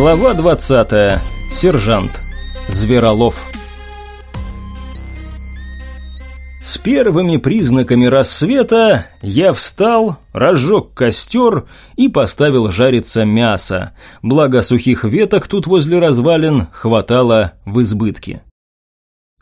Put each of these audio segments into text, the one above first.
Глава 20. Сержант. Зверолов. С первыми признаками рассвета я встал, разжег костер и поставил жариться мясо, благо сухих веток тут возле развалин хватало в избытке.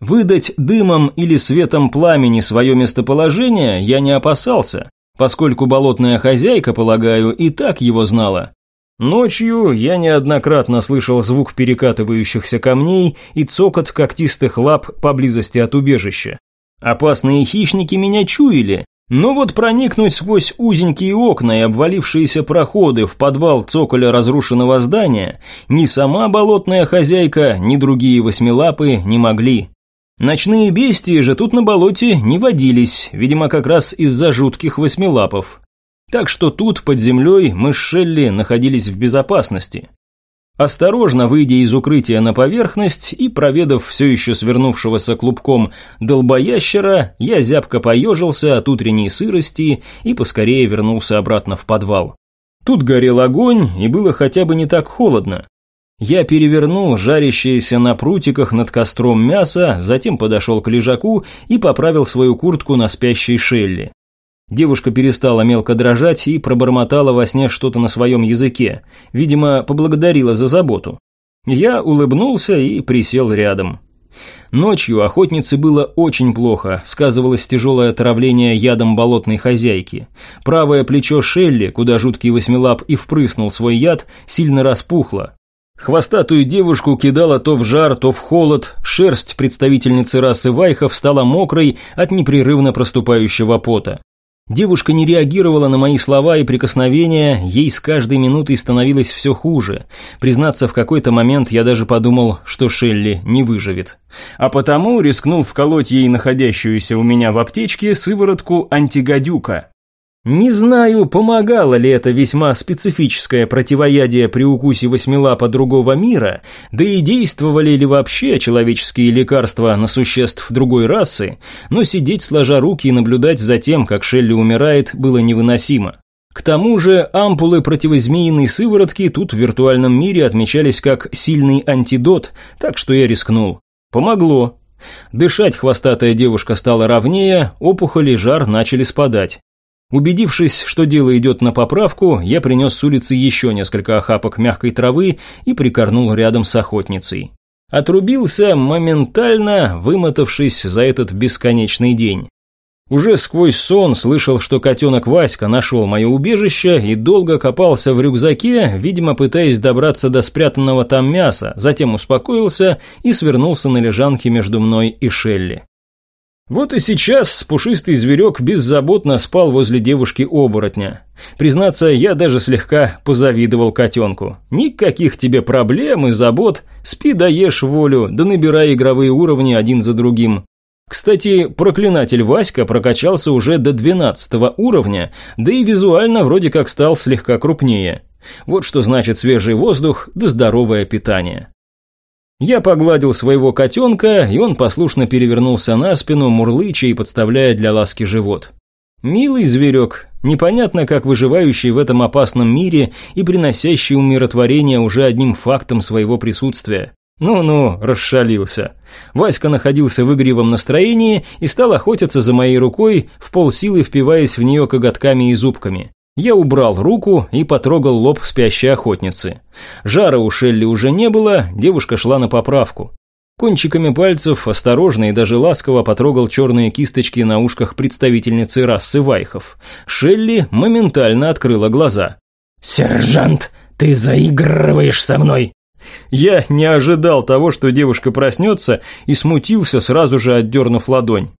Выдать дымом или светом пламени свое местоположение я не опасался, поскольку болотная хозяйка, полагаю, и так его знала. Ночью я неоднократно слышал звук перекатывающихся камней и цокот когтистых лап поблизости от убежища. Опасные хищники меня чуяли, но вот проникнуть сквозь узенькие окна и обвалившиеся проходы в подвал цоколя разрушенного здания ни сама болотная хозяйка, ни другие восьмилапы не могли. Ночные бестии же тут на болоте не водились, видимо, как раз из-за жутких восьмилапов. Так что тут, под землей, мы с Шелли находились в безопасности. Осторожно выйдя из укрытия на поверхность и проведав все еще свернувшегося клубком долбоящера, я зябко поежился от утренней сырости и поскорее вернулся обратно в подвал. Тут горел огонь, и было хотя бы не так холодно. Я перевернул жарящееся на прутиках над костром мясо, затем подошел к лежаку и поправил свою куртку на спящей Шелли. Девушка перестала мелко дрожать и пробормотала во сне что-то на своем языке. Видимо, поблагодарила за заботу. Я улыбнулся и присел рядом. Ночью охотнице было очень плохо, сказывалось тяжелое отравление ядом болотной хозяйки. Правое плечо Шелли, куда жуткий восьмилап и впрыснул свой яд, сильно распухло. Хвостатую девушку кидала то в жар, то в холод, шерсть представительницы расы вайхов стала мокрой от непрерывно проступающего пота. Девушка не реагировала на мои слова и прикосновения, ей с каждой минутой становилось все хуже. Признаться, в какой-то момент я даже подумал, что Шелли не выживет. А потому рискнул вколоть ей находящуюся у меня в аптечке сыворотку антигадюка. Не знаю, помогало ли это весьма специфическое противоядие при укусе восьмилапа другого мира, да и действовали ли вообще человеческие лекарства на существ другой расы, но сидеть сложа руки и наблюдать за тем, как Шелли умирает, было невыносимо. К тому же ампулы противозмеиной сыворотки тут в виртуальном мире отмечались как сильный антидот, так что я рискнул. Помогло. Дышать хвостатая девушка стала ровнее, опухоли жар начали спадать. Убедившись, что дело идет на поправку, я принес с улицы еще несколько охапок мягкой травы и прикорнул рядом с охотницей. Отрубился, моментально вымотавшись за этот бесконечный день. Уже сквозь сон слышал, что котенок Васька нашел мое убежище и долго копался в рюкзаке, видимо, пытаясь добраться до спрятанного там мяса, затем успокоился и свернулся на лежанке между мной и Шелли. Вот и сейчас пушистый зверек беззаботно спал возле девушки-оборотня. Признаться, я даже слегка позавидовал котенку. Никаких тебе проблем и забот, спи да ешь волю, да набирай игровые уровни один за другим. Кстати, проклинатель Васька прокачался уже до 12 уровня, да и визуально вроде как стал слегка крупнее. Вот что значит свежий воздух да здоровое питание. Я погладил своего котенка, и он послушно перевернулся на спину, мурлыча и подставляя для ласки живот. Милый зверек, непонятно как выживающий в этом опасном мире и приносящий умиротворение уже одним фактом своего присутствия. Ну-ну, расшалился. Васька находился в игривом настроении и стал охотиться за моей рукой, в полсилы впиваясь в нее коготками и зубками. Я убрал руку и потрогал лоб спящей охотницы. Жара у Шелли уже не было, девушка шла на поправку. Кончиками пальцев осторожно и даже ласково потрогал черные кисточки на ушках представительницы расы вайхов. Шелли моментально открыла глаза. «Сержант, ты заигрываешь со мной!» Я не ожидал того, что девушка проснется, и смутился, сразу же отдернув ладонь.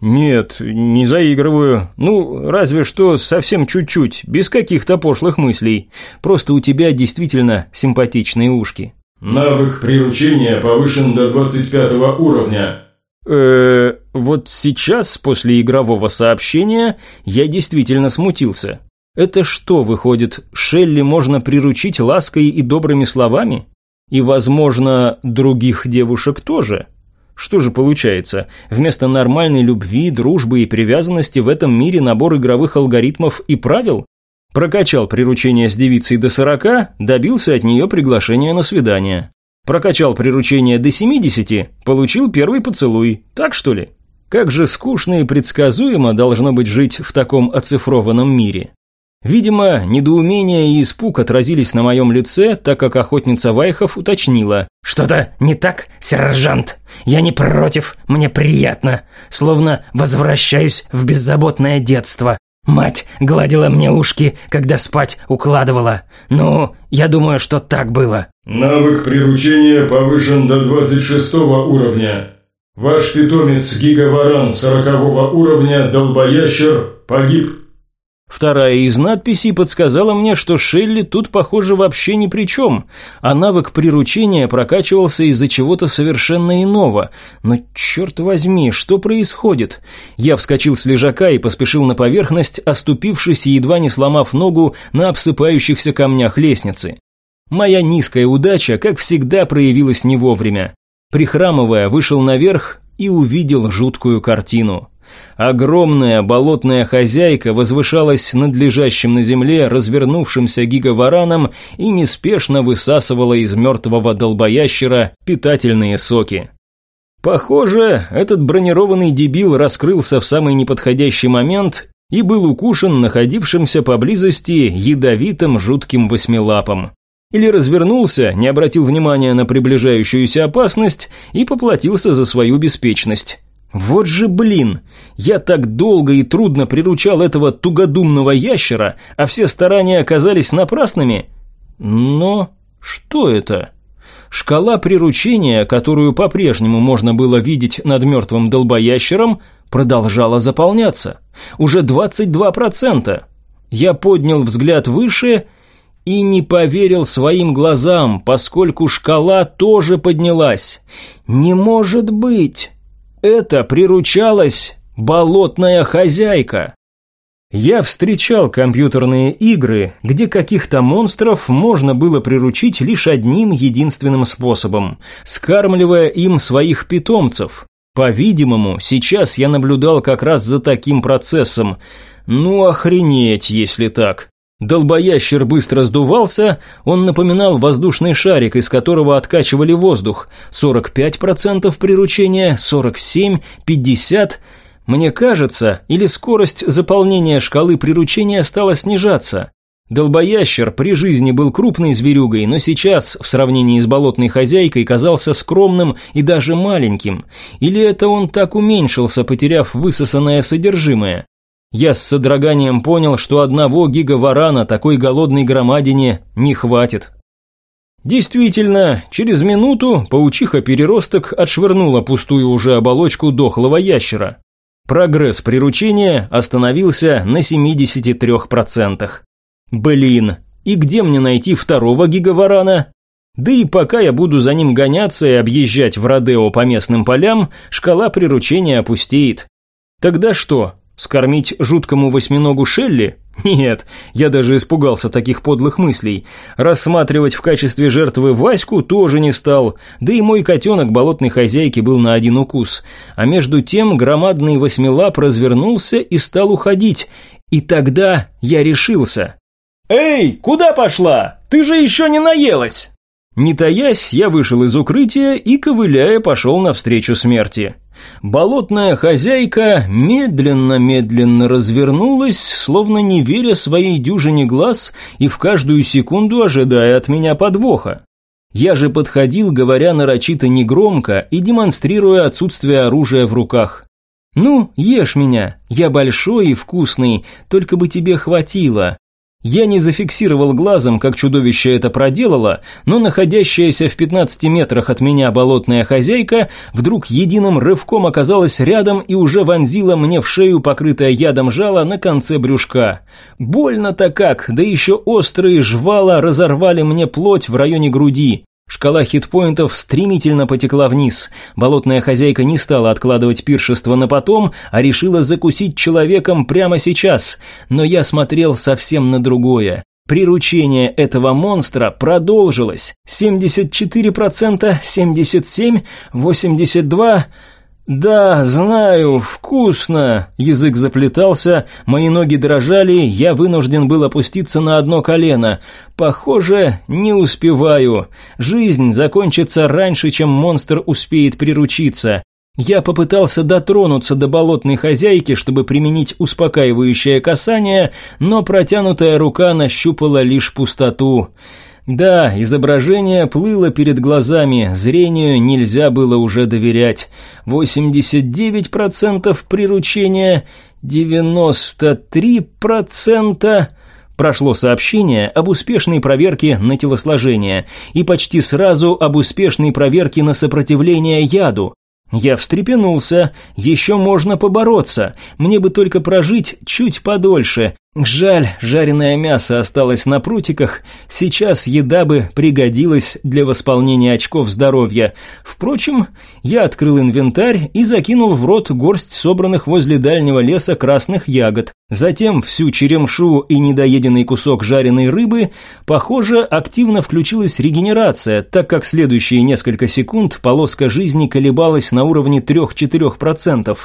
«Нет, не заигрываю. Ну, разве что совсем чуть-чуть, без каких-то пошлых мыслей. Просто у тебя действительно симпатичные ушки». «Навык приручения повышен до 25 уровня». Э, вот сейчас, после игрового сообщения, я действительно смутился. Это что, выходит, Шелли можно приручить лаской и добрыми словами? И, возможно, других девушек тоже?» Что же получается? Вместо нормальной любви, дружбы и привязанности в этом мире набор игровых алгоритмов и правил? Прокачал приручение с девицей до 40, добился от нее приглашения на свидание. Прокачал приручение до 70, получил первый поцелуй. Так что ли? Как же скучно и предсказуемо должно быть жить в таком оцифрованном мире. Видимо, недоумение и испуг отразились на моем лице, так как охотница Вайхов уточнила. «Что-то не так, сержант? Я не против, мне приятно. Словно возвращаюсь в беззаботное детство. Мать гладила мне ушки, когда спать укладывала. Ну, я думаю, что так было». Навык приручения повышен до 26 уровня. Ваш питомец Гигаваран 40 уровня Долбоящер погиб. Вторая из надписей подсказала мне, что Шелли тут, похоже, вообще ни при чем, а навык приручения прокачивался из-за чего-то совершенно иного. Но черт возьми, что происходит? Я вскочил с лежака и поспешил на поверхность, оступившись и едва не сломав ногу на обсыпающихся камнях лестницы. Моя низкая удача, как всегда, проявилась не вовремя. Прихрамывая, вышел наверх и увидел жуткую картину. Огромная болотная хозяйка возвышалась над лежащим на земле развернувшимся гигавараном и неспешно высасывала из мертвого долбоящера питательные соки. Похоже, этот бронированный дебил раскрылся в самый неподходящий момент и был укушен находившимся поблизости ядовитым жутким восьмилапом. Или развернулся, не обратил внимания на приближающуюся опасность и поплатился за свою беспечность. Вот же блин! Я так долго и трудно приручал этого тугодумного ящера, а все старания оказались напрасными. Но что это? Шкала приручения, которую по-прежнему можно было видеть над мертвым долбоящером, продолжала заполняться. Уже 22%. Я поднял взгляд выше и не поверил своим глазам, поскольку шкала тоже поднялась. «Не может быть!» Это приручалась болотная хозяйка. Я встречал компьютерные игры, где каких-то монстров можно было приручить лишь одним единственным способом – скармливая им своих питомцев. По-видимому, сейчас я наблюдал как раз за таким процессом. Ну охренеть, если так. Долбоящер быстро сдувался, он напоминал воздушный шарик, из которого откачивали воздух. 45% приручения, 47, 50. Мне кажется, или скорость заполнения шкалы приручения стала снижаться. Долбоящер при жизни был крупной зверюгой, но сейчас, в сравнении с болотной хозяйкой, казался скромным и даже маленьким. Или это он так уменьшился, потеряв высосанное содержимое? Я с содроганием понял, что одного гигаварана такой голодной громадине не хватит. Действительно, через минуту паучиха-переросток отшвырнула пустую уже оболочку дохлого ящера. Прогресс приручения остановился на 73%. Блин, и где мне найти второго гигаварана? Да и пока я буду за ним гоняться и объезжать в Родео по местным полям, шкала приручения опустеет. Тогда что, Скормить жуткому восьминогу Шелли? Нет, я даже испугался таких подлых мыслей. Рассматривать в качестве жертвы Ваську тоже не стал, да и мой котенок болотной хозяйки был на один укус. А между тем громадный восьмилап развернулся и стал уходить. И тогда я решился. «Эй, куда пошла? Ты же еще не наелась!» Не таясь, я вышел из укрытия и, ковыляя, пошел навстречу смерти. Болотная хозяйка медленно-медленно развернулась, словно не веря своей дюжине глаз и в каждую секунду ожидая от меня подвоха. Я же подходил, говоря нарочито негромко и демонстрируя отсутствие оружия в руках. «Ну, ешь меня, я большой и вкусный, только бы тебе хватило. Я не зафиксировал глазом, как чудовище это проделало, но находящаяся в 15 метрах от меня болотная хозяйка вдруг единым рывком оказалась рядом и уже вонзила мне в шею покрытое ядом жало на конце брюшка. Больно-то как, да еще острые жвала разорвали мне плоть в районе груди. Шкала хитпоинтов стремительно потекла вниз. Болотная хозяйка не стала откладывать пиршество на потом, а решила закусить человеком прямо сейчас. Но я смотрел совсем на другое. Приручение этого монстра продолжилось. 74%, 77%, 82%... «Да, знаю, вкусно!» Язык заплетался, мои ноги дрожали, я вынужден был опуститься на одно колено. Похоже, не успеваю. Жизнь закончится раньше, чем монстр успеет приручиться. Я попытался дотронуться до болотной хозяйки, чтобы применить успокаивающее касание, но протянутая рука нащупала лишь пустоту. Да, изображение плыло перед глазами, зрению нельзя было уже доверять. 89% приручения, 93%... Прошло сообщение об успешной проверке на телосложение и почти сразу об успешной проверке на сопротивление яду. Я встрепенулся, еще можно побороться, мне бы только прожить чуть подольше, Жаль, жареное мясо осталось на прутиках, сейчас еда бы пригодилась для восполнения очков здоровья. Впрочем, я открыл инвентарь и закинул в рот горсть собранных возле дальнего леса красных ягод. Затем всю черемшу и недоеденный кусок жареной рыбы, похоже, активно включилась регенерация, так как следующие несколько секунд полоска жизни колебалась на уровне 3-4%.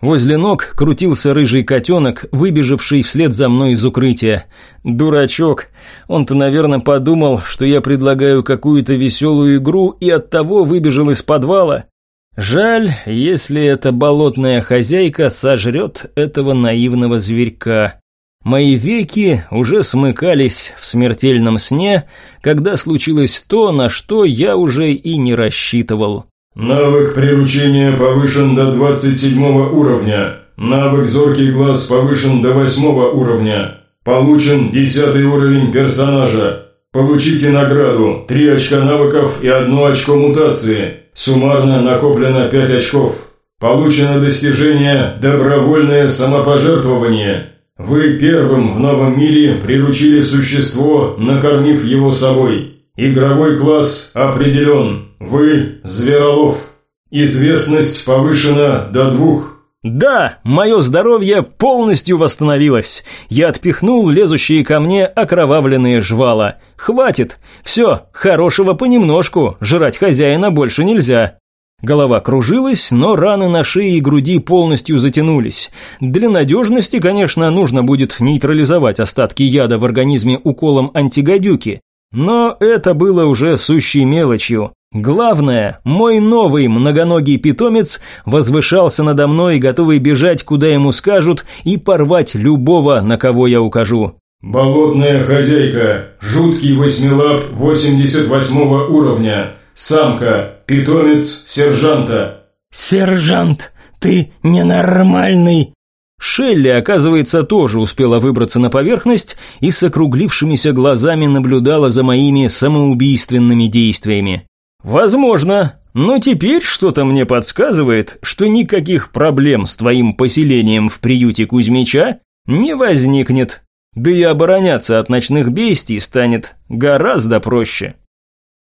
Возле ног крутился рыжий котенок, выбежавший вслед за мной из укрытия. Дурачок. Он-то, наверное, подумал, что я предлагаю какую-то веселую игру и оттого выбежал из подвала. Жаль, если эта болотная хозяйка сожрет этого наивного зверька. Мои веки уже смыкались в смертельном сне, когда случилось то, на что я уже и не рассчитывал. Навык приручения повышен до 27 уровня. Навык зоркий глаз повышен до 8 уровня. Получен 10 уровень персонажа. Получите награду 3 очка навыков и 1 очко мутации. Суммарно накоплено 5 очков. Получено достижение «Добровольное самопожертвование». Вы первым в новом мире приручили существо, накормив его собой. Игровой класс определен. Вы Зверолов. Известность повышена до двух. Да, мое здоровье полностью восстановилось. Я отпихнул лезущие ко мне окровавленные жвала. Хватит. Все, хорошего понемножку. Жрать хозяина больше нельзя. Голова кружилась, но раны на шее и груди полностью затянулись. Для надежности, конечно, нужно будет нейтрализовать остатки яда в организме уколом антигадюки. Но это было уже сущей мелочью. Главное, мой новый многоногий питомец возвышался надо мной, готовый бежать, куда ему скажут, и порвать любого, на кого я укажу. «Болотная хозяйка, жуткий восьмилап 88 уровня, самка, питомец сержанта». «Сержант, ты ненормальный!» Шелли, оказывается, тоже успела выбраться на поверхность и с округлившимися глазами наблюдала за моими самоубийственными действиями. «Возможно, но теперь что-то мне подсказывает, что никаких проблем с твоим поселением в приюте Кузьмича не возникнет, да и обороняться от ночных бестий станет гораздо проще».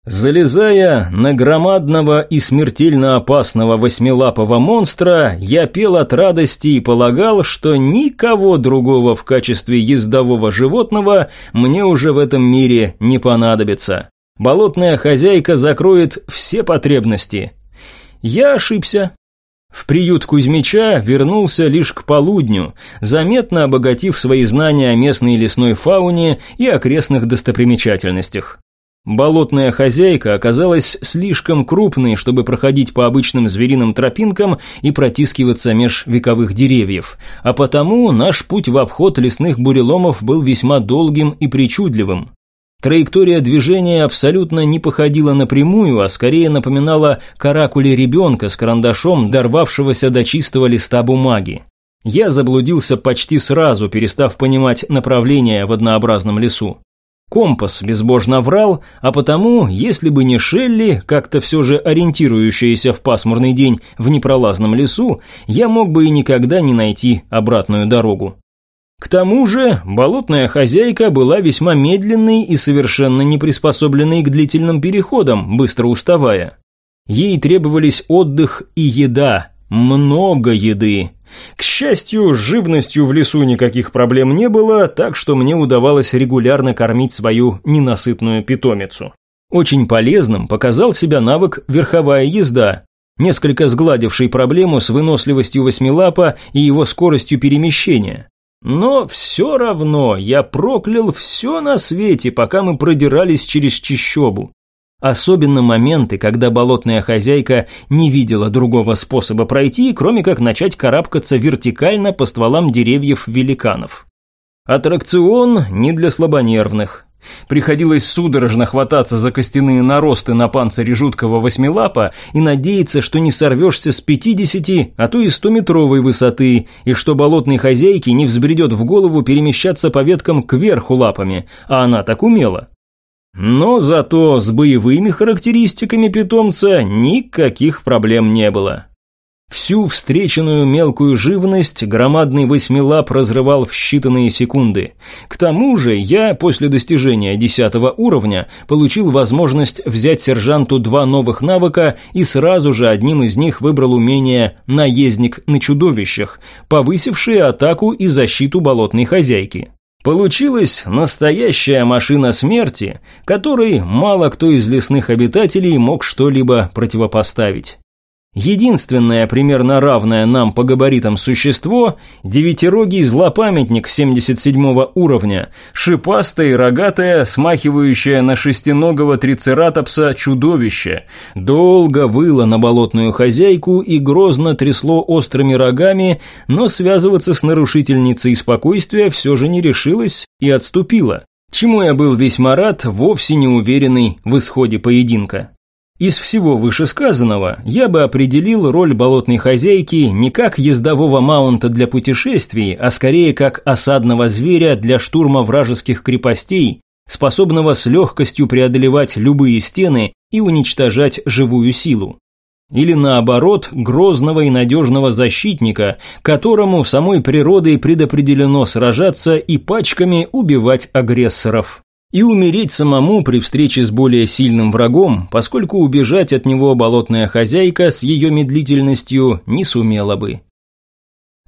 Залезая на громадного и смертельно опасного восьмилапого монстра, я пел от радости и полагал, что никого другого в качестве ездового животного мне уже в этом мире не понадобится. Болотная хозяйка закроет все потребности. Я ошибся. В приют Кузьмича вернулся лишь к полудню, заметно обогатив свои знания о местной лесной фауне и окрестных достопримечательностях. Болотная хозяйка оказалась слишком крупной, чтобы проходить по обычным звериным тропинкам и протискиваться меж вековых деревьев, а потому наш путь в обход лесных буреломов был весьма долгим и причудливым. Траектория движения абсолютно не походила на прямую, а скорее напоминала каракули ребенка с карандашом, дорвавшегося до чистого листа бумаги. Я заблудился почти сразу, перестав понимать направление в однообразном лесу. Компас безбожно врал, а потому, если бы не Шелли, как-то все же ориентирующаяся в пасмурный день в непролазном лесу, я мог бы и никогда не найти обратную дорогу. К тому же, болотная хозяйка была весьма медленной и совершенно не приспособленной к длительным переходам, быстро уставая. Ей требовались отдых и еда, много еды. К счастью, с живностью в лесу никаких проблем не было, так что мне удавалось регулярно кормить свою ненасытную питомицу. Очень полезным показал себя навык верховая езда. несколько сгладивший проблему с выносливостью восьмилапа и его скоростью перемещения. Но все равно я проклял все на свете, пока мы продирались через чищобу. Особенно моменты, когда болотная хозяйка не видела другого способа пройти, кроме как начать карабкаться вертикально по стволам деревьев великанов. Аттракцион не для слабонервных. Приходилось судорожно хвататься за костяные наросты на панцире жуткого восьмилапа и надеяться, что не сорвешься с 50, а то и 100-метровой высоты, и что болотной хозяйке не взбредет в голову перемещаться по веткам кверху лапами, а она так умела. Но зато с боевыми характеристиками питомца никаких проблем не было. Всю встреченную мелкую живность громадный восьмилап разрывал в считанные секунды. К тому же я после достижения десятого уровня получил возможность взять сержанту два новых навыка и сразу же одним из них выбрал умение «наездник на чудовищах», повысившее атаку и защиту болотной хозяйки. Получилась настоящая машина смерти, которой мало кто из лесных обитателей мог что-либо противопоставить. Единственное примерно равное нам по габаритам существо – девятирогий злопамятник 77 уровня, шипастое и рогатое, смахивающее на шестиногого трицератопса чудовище, долго выло на болотную хозяйку и грозно трясло острыми рогами, но связываться с нарушительницей спокойствия все же не решилась и отступила. Чему я был весьма рад, вовсе не уверенный в исходе поединка. Из всего вышесказанного я бы определил роль болотной хозяйки не как ездового маунта для путешествий, а скорее как осадного зверя для штурма вражеских крепостей, способного с легкостью преодолевать любые стены и уничтожать живую силу. Или наоборот, грозного и надежного защитника, которому самой природой предопределено сражаться и пачками убивать агрессоров и умереть самому при встрече с более сильным врагом, поскольку убежать от него болотная хозяйка с ее медлительностью не сумела бы.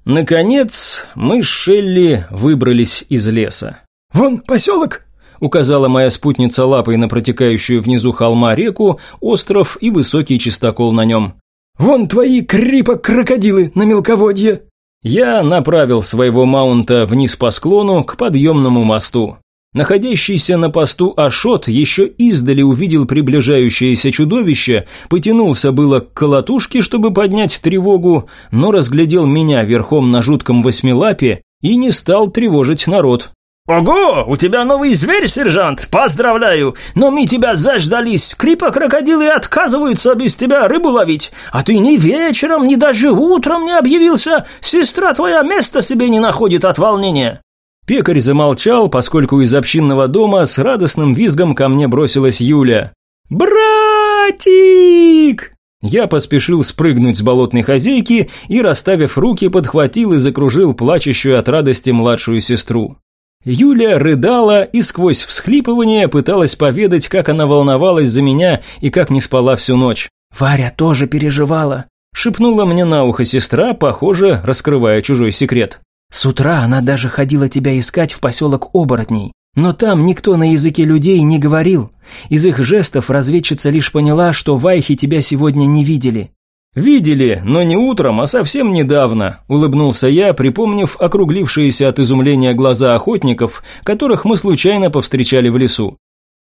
Наконец, мы с Шелли выбрались из леса. «Вон поселок!» – указала моя спутница лапой на протекающую внизу холма реку, остров и высокий чистокол на нем. «Вон твои крипа-крокодилы на мелководье!» Я направил своего маунта вниз по склону к подъемному мосту. Находящийся на посту Ашот еще издали увидел приближающееся чудовище, потянулся было к колотушке, чтобы поднять тревогу, но разглядел меня верхом на жутком восьмилапе и не стал тревожить народ. «Ого, у тебя новый зверь, сержант! Поздравляю! Но мы тебя заждались! Крипа-крокодилы отказываются без тебя рыбу ловить, а ты ни вечером, ни даже утром не объявился! Сестра твоя место себе не находит от волнения!» Пекарь замолчал, поскольку из общинного дома с радостным визгом ко мне бросилась Юля. «Братик!» Я поспешил спрыгнуть с болотной хозяйки и, расставив руки, подхватил и закружил плачущую от радости младшую сестру. Юля рыдала и сквозь всхлипывание пыталась поведать, как она волновалась за меня и как не спала всю ночь. «Варя тоже переживала», – шепнула мне на ухо сестра, похоже, раскрывая чужой секрет. С утра она даже ходила тебя искать в поселок оборотней. Но там никто на языке людей не говорил. Из их жестов разведчица лишь поняла, что вайхи тебя сегодня не видели. «Видели, но не утром, а совсем недавно», – улыбнулся я, припомнив округлившиеся от изумления глаза охотников, которых мы случайно повстречали в лесу.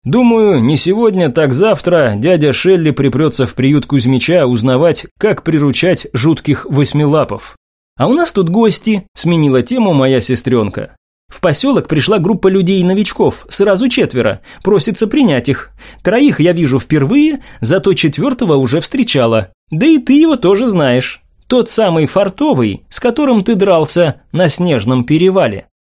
Думаю, не сегодня, так завтра дядя Шелли припрется в приют Кузьмича узнавать, как приручать жутких восьмилапов. «А у нас тут гости», – сменила тему моя сестренка. В поселок пришла группа людей-новичков, сразу четверо, просится принять их. Троих я вижу впервые, зато четвертого уже встречала. Да и ты его тоже знаешь. Тот самый фартовый, с которым ты дрался на снежном перевале.